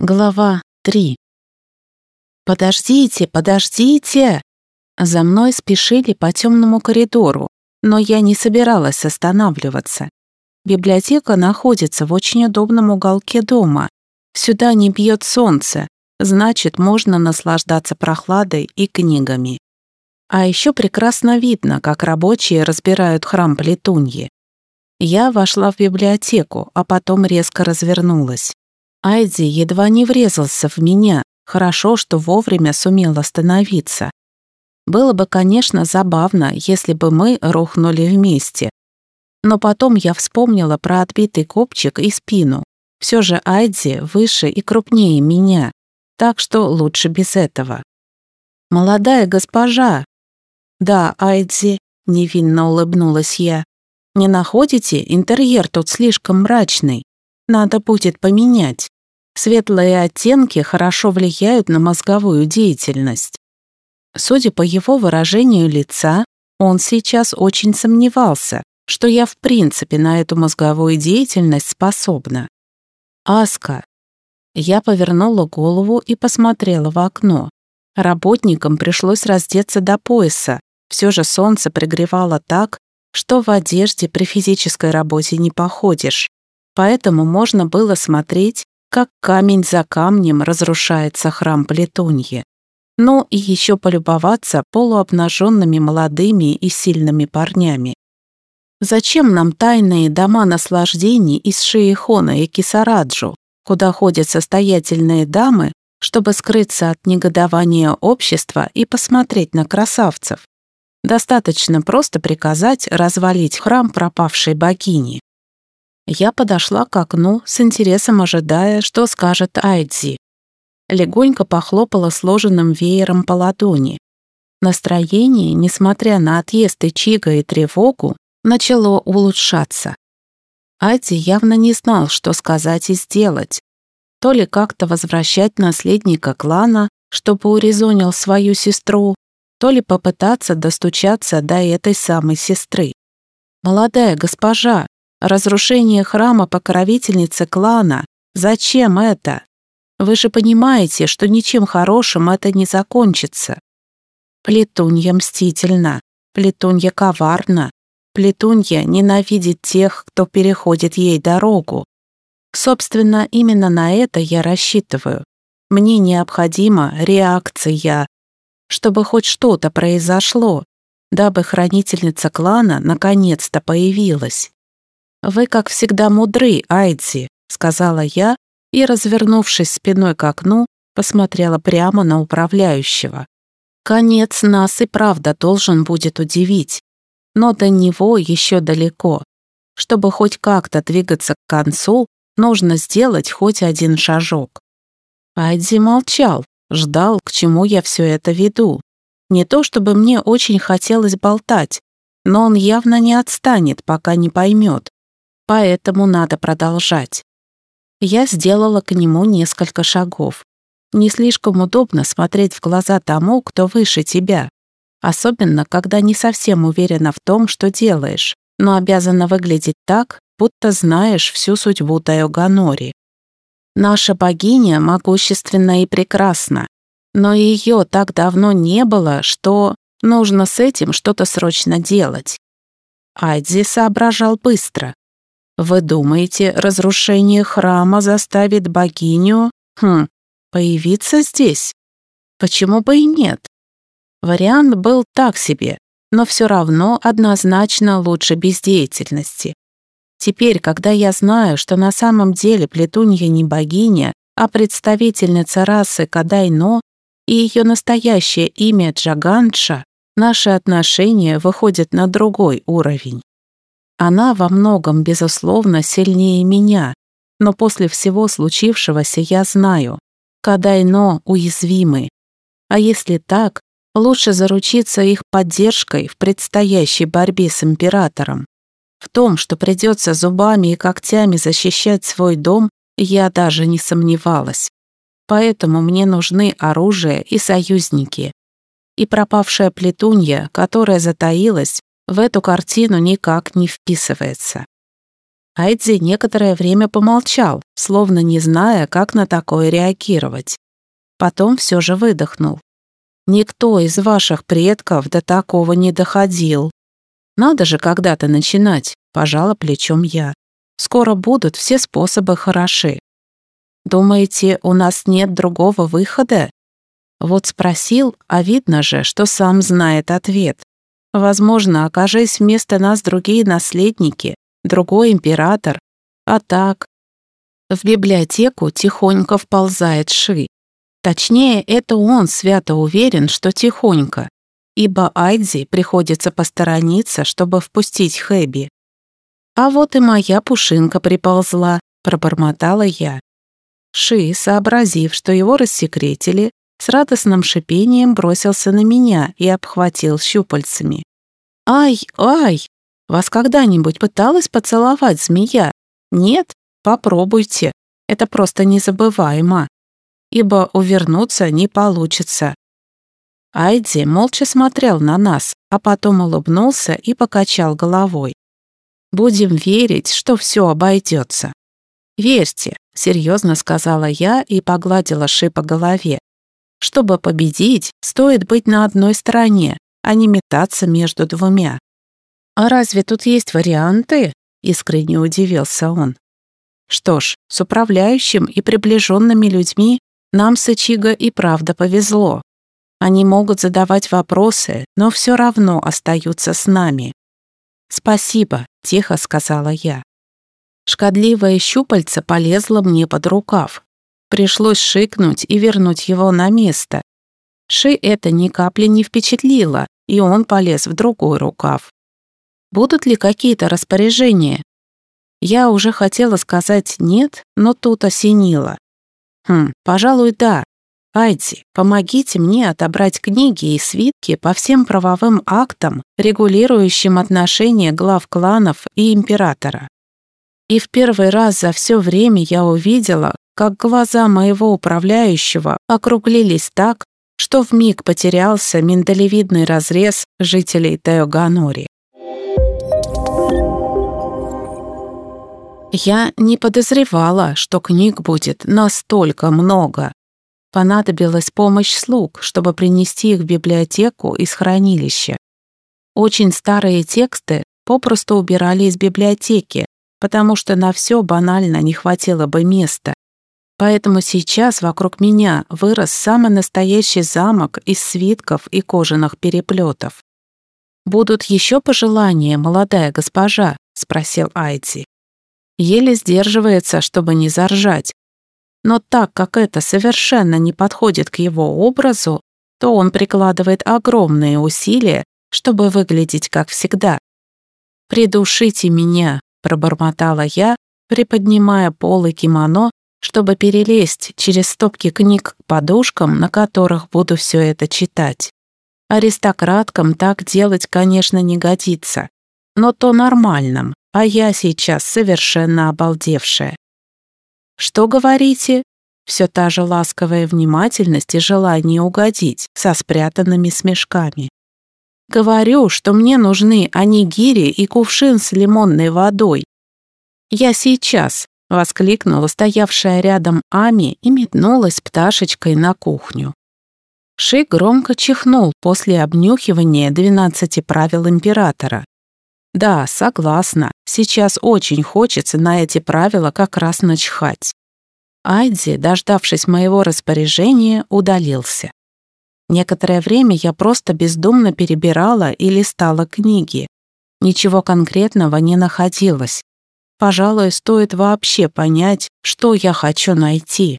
Глава 3 «Подождите, подождите!» За мной спешили по темному коридору, но я не собиралась останавливаться. Библиотека находится в очень удобном уголке дома. Сюда не бьет солнце, значит, можно наслаждаться прохладой и книгами. А еще прекрасно видно, как рабочие разбирают храм Плетуньи. Я вошла в библиотеку, а потом резко развернулась. Айди едва не врезался в меня, хорошо, что вовремя сумел остановиться. Было бы, конечно, забавно, если бы мы рухнули вместе. Но потом я вспомнила про отбитый копчик и спину. Все же Айди выше и крупнее меня, так что лучше без этого. «Молодая госпожа!» «Да, Айдзи», — невинно улыбнулась я. «Не находите? Интерьер тут слишком мрачный. Надо будет поменять. Светлые оттенки хорошо влияют на мозговую деятельность. Судя по его выражению лица, он сейчас очень сомневался, что я в принципе на эту мозговую деятельность способна. «Аска». Я повернула голову и посмотрела в окно. Работникам пришлось раздеться до пояса. Все же солнце пригревало так, что в одежде при физической работе не походишь поэтому можно было смотреть, как камень за камнем разрушается храм Плетуньи. Ну и еще полюбоваться полуобнаженными молодыми и сильными парнями. Зачем нам тайные дома наслаждений из Шиихона и Кисараджу, куда ходят состоятельные дамы, чтобы скрыться от негодования общества и посмотреть на красавцев? Достаточно просто приказать развалить храм пропавшей богини. Я подошла к окну, с интересом ожидая, что скажет Айдзи. Легонько похлопала сложенным веером по ладони. Настроение, несмотря на отъезд Ичига и тревогу, начало улучшаться. Айдзи явно не знал, что сказать и сделать. То ли как-то возвращать наследника клана, чтобы урезонил свою сестру, то ли попытаться достучаться до этой самой сестры. «Молодая госпожа, Разрушение храма покровительницы клана. Зачем это? Вы же понимаете, что ничем хорошим это не закончится. Плетунья мстительна, Плетунья коварна, Плетунья ненавидит тех, кто переходит ей дорогу. Собственно, именно на это я рассчитываю. Мне необходима реакция, чтобы хоть что-то произошло, дабы хранительница клана наконец-то появилась. «Вы, как всегда, мудры, Айдзи», — сказала я и, развернувшись спиной к окну, посмотрела прямо на управляющего. Конец нас и правда должен будет удивить, но до него еще далеко. Чтобы хоть как-то двигаться к концу, нужно сделать хоть один шажок. Айдзи молчал, ждал, к чему я все это веду. Не то чтобы мне очень хотелось болтать, но он явно не отстанет, пока не поймет, поэтому надо продолжать. Я сделала к нему несколько шагов. Не слишком удобно смотреть в глаза тому, кто выше тебя, особенно когда не совсем уверена в том, что делаешь, но обязана выглядеть так, будто знаешь всю судьбу Тайоганори. Наша богиня могущественна и прекрасна, но ее так давно не было, что нужно с этим что-то срочно делать. Айдзи соображал быстро. Вы думаете, разрушение храма заставит богиню, хм, появиться здесь? Почему бы и нет? Вариант был так себе, но все равно однозначно лучше бездеятельности. Теперь, когда я знаю, что на самом деле Плетунья не богиня, а представительница расы Кадайно, и ее настоящее имя Джаганша, наши отношения выходят на другой уровень. Она во многом, безусловно, сильнее меня, но после всего случившегося я знаю, Кадайно уязвимы. А если так, лучше заручиться их поддержкой в предстоящей борьбе с императором. В том, что придется зубами и когтями защищать свой дом, я даже не сомневалась. Поэтому мне нужны оружие и союзники. И пропавшая плетунья, которая затаилась, в эту картину никак не вписывается. Айдзи некоторое время помолчал, словно не зная, как на такое реагировать. Потом все же выдохнул. «Никто из ваших предков до такого не доходил. Надо же когда-то начинать», — пожала плечом я. «Скоро будут все способы хороши». «Думаете, у нас нет другого выхода?» Вот спросил, а видно же, что сам знает ответ. Возможно, окажись вместо нас другие наследники, другой император. А так... В библиотеку тихонько вползает Ши. Точнее, это он свято уверен, что тихонько, ибо Айдзи приходится посторониться, чтобы впустить Хэби. А вот и моя пушинка приползла, пробормотала я. Ши, сообразив, что его рассекретили, с радостным шипением бросился на меня и обхватил щупальцами. «Ай, ай! Вас когда-нибудь пыталась поцеловать змея? Нет? Попробуйте. Это просто незабываемо. Ибо увернуться не получится». Айди молча смотрел на нас, а потом улыбнулся и покачал головой. «Будем верить, что все обойдется». «Верьте», — серьезно сказала я и погладила Ши по голове. Чтобы победить, стоит быть на одной стороне, а не метаться между двумя. «А разве тут есть варианты?» — искренне удивился он. Что ж, с управляющим и приближенными людьми нам с Ичиго и правда повезло. Они могут задавать вопросы, но все равно остаются с нами. «Спасибо», — тихо сказала я. Шкодливое щупальце полезло мне под рукав. Пришлось шикнуть и вернуть его на место. Ши это ни капли не впечатлило, и он полез в другой рукав. Будут ли какие-то распоряжения? Я уже хотела сказать «нет», но тут осенило. Хм, пожалуй, да. Айди, помогите мне отобрать книги и свитки по всем правовым актам, регулирующим отношения глав кланов и императора. И в первый раз за все время я увидела, как глаза моего управляющего округлились так, что вмиг потерялся миндалевидный разрез жителей Теоганори. Я не подозревала, что книг будет настолько много. Понадобилась помощь слуг, чтобы принести их в библиотеку из хранилища. Очень старые тексты попросту убирали из библиотеки, потому что на все банально не хватило бы места. Поэтому сейчас вокруг меня вырос самый настоящий замок из свитков и кожаных переплетов. «Будут еще пожелания, молодая госпожа?» — спросил Айти. Еле сдерживается, чтобы не заржать. Но так как это совершенно не подходит к его образу, то он прикладывает огромные усилия, чтобы выглядеть как всегда. «Придушите меня», — пробормотала я, приподнимая полы кимоно чтобы перелезть через стопки книг к подушкам, на которых буду все это читать. Аристократкам так делать, конечно, не годится, но то нормальным, а я сейчас совершенно обалдевшая. «Что говорите?» Все та же ласковая внимательность и желание угодить со спрятанными смешками. «Говорю, что мне нужны анигири и кувшин с лимонной водой. Я сейчас, — воскликнула стоявшая рядом Ами и метнулась пташечкой на кухню. Ши громко чихнул после обнюхивания двенадцати правил императора. Да, согласна, сейчас очень хочется на эти правила как раз начхать. Айдзи, дождавшись моего распоряжения, удалился. Некоторое время я просто бездумно перебирала и листала книги. Ничего конкретного не находилось. Пожалуй, стоит вообще понять, что я хочу найти.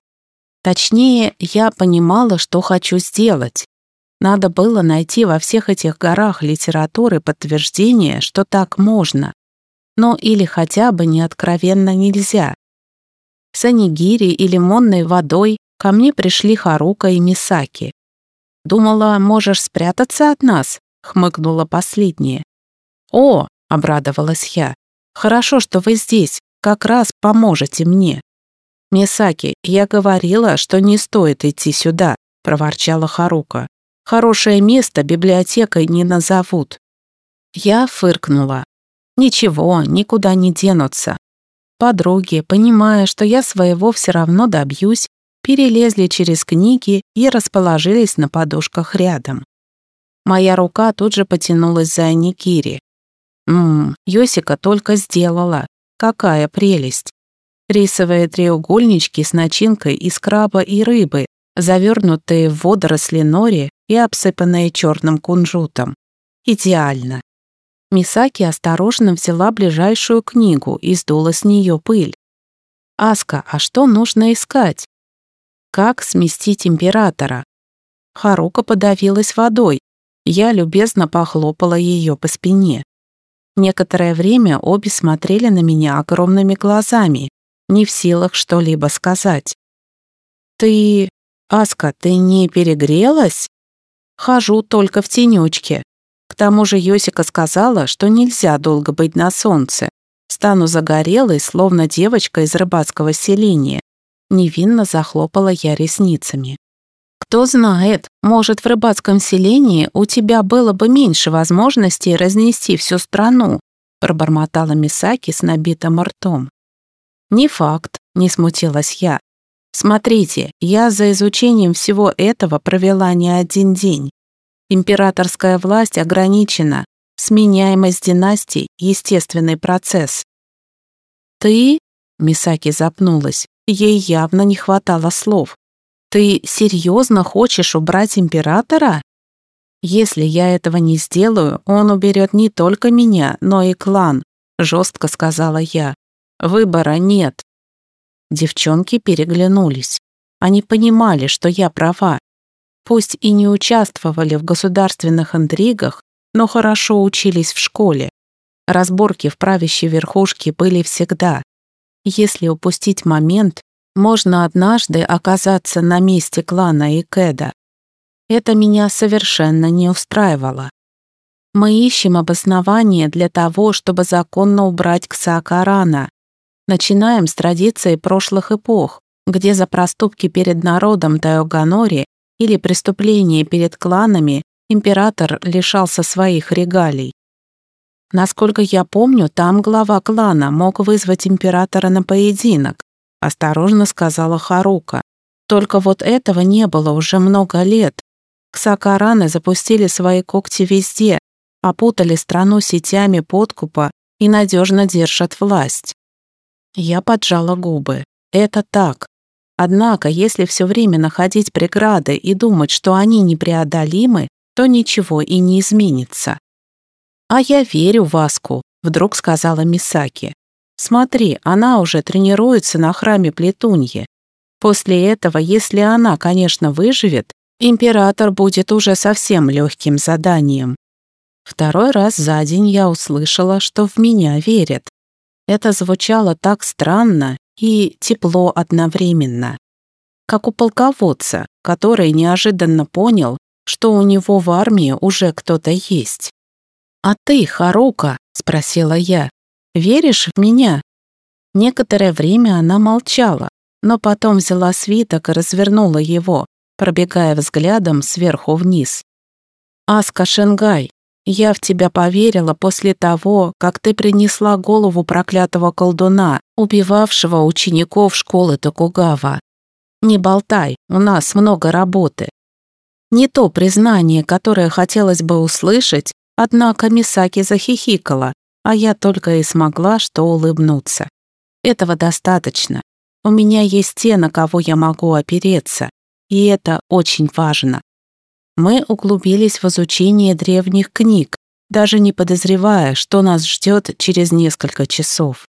Точнее, я понимала, что хочу сделать. Надо было найти во всех этих горах литературы подтверждение, что так можно. Но или хотя бы неоткровенно нельзя. С анигири и лимонной водой ко мне пришли Харука и Мисаки. «Думала, можешь спрятаться от нас?» — хмыкнула последняя. «О!» — обрадовалась я. Хорошо, что вы здесь, как раз поможете мне». «Мисаки, я говорила, что не стоит идти сюда», — проворчала Харука. «Хорошее место библиотекой не назовут». Я фыркнула. «Ничего, никуда не денутся. Подруги, понимая, что я своего все равно добьюсь, перелезли через книги и расположились на подушках рядом. Моя рука тут же потянулась за Аникири. Ммм, Йосика только сделала. Какая прелесть. Рисовые треугольнички с начинкой из краба и рыбы, завернутые в водоросли нори и обсыпанные черным кунжутом. Идеально. Мисаки осторожно взяла ближайшую книгу и сдула с нее пыль. «Аска, а что нужно искать?» «Как сместить императора?» Харука подавилась водой. Я любезно похлопала ее по спине. Некоторое время обе смотрели на меня огромными глазами, не в силах что-либо сказать. «Ты... Аска, ты не перегрелась?» «Хожу только в тенечке. К тому же Йосика сказала, что нельзя долго быть на солнце. Стану загорелой, словно девочка из рыбацкого селения. Невинно захлопала я ресницами. Кто знает, может, в рыбацком селении у тебя было бы меньше возможностей разнести всю страну, пробормотала Мисаки с набитым ртом. Не факт, не смутилась я. Смотрите, я за изучением всего этого провела не один день. Императорская власть ограничена, сменяемость династий – естественный процесс. «Ты?» – Мисаки запнулась. Ей явно не хватало слов. «Ты серьезно хочешь убрать императора?» «Если я этого не сделаю, он уберет не только меня, но и клан», – жестко сказала я. «Выбора нет». Девчонки переглянулись. Они понимали, что я права, пусть и не участвовали в государственных интригах, но хорошо учились в школе. Разборки в правящей верхушке были всегда. Если упустить момент, можно однажды оказаться на месте клана Икеда. Это меня совершенно не устраивало. Мы ищем обоснование для того, чтобы законно убрать Ксакарана. Начинаем с традиции прошлых эпох, где за проступки перед народом Тайоганори или преступление перед кланами, император лишался своих регалий. Насколько я помню, там глава клана мог вызвать императора на поединок, осторожно сказала Харука. Только вот этого не было уже много лет. Ксакараны запустили свои когти везде, опутали страну сетями подкупа и надежно держат власть. Я поджала губы. Это так, Однако, если все время находить преграды и думать, что они непреодолимы, то ничего и не изменится. «А я верю в Аску», — вдруг сказала Мисаки. «Смотри, она уже тренируется на храме Плетуньи. После этого, если она, конечно, выживет, император будет уже совсем легким заданием». Второй раз за день я услышала, что в меня верят. Это звучало так странно и тепло одновременно. Как у полководца, который неожиданно понял, что у него в армии уже кто-то есть. «А ты, Харука?» — спросила я. «Веришь в меня?» Некоторое время она молчала, но потом взяла свиток и развернула его, пробегая взглядом сверху вниз. «Аска Шенгай, я в тебя поверила после того, как ты принесла голову проклятого колдуна, убивавшего учеников школы Токугава. Не болтай, у нас много работы. Не то признание, которое хотелось бы услышать, однако Мисаки захихикала, а я только и смогла что улыбнуться. Этого достаточно. У меня есть те, на кого я могу опереться, и это очень важно. Мы углубились в изучение древних книг, даже не подозревая, что нас ждет через несколько часов.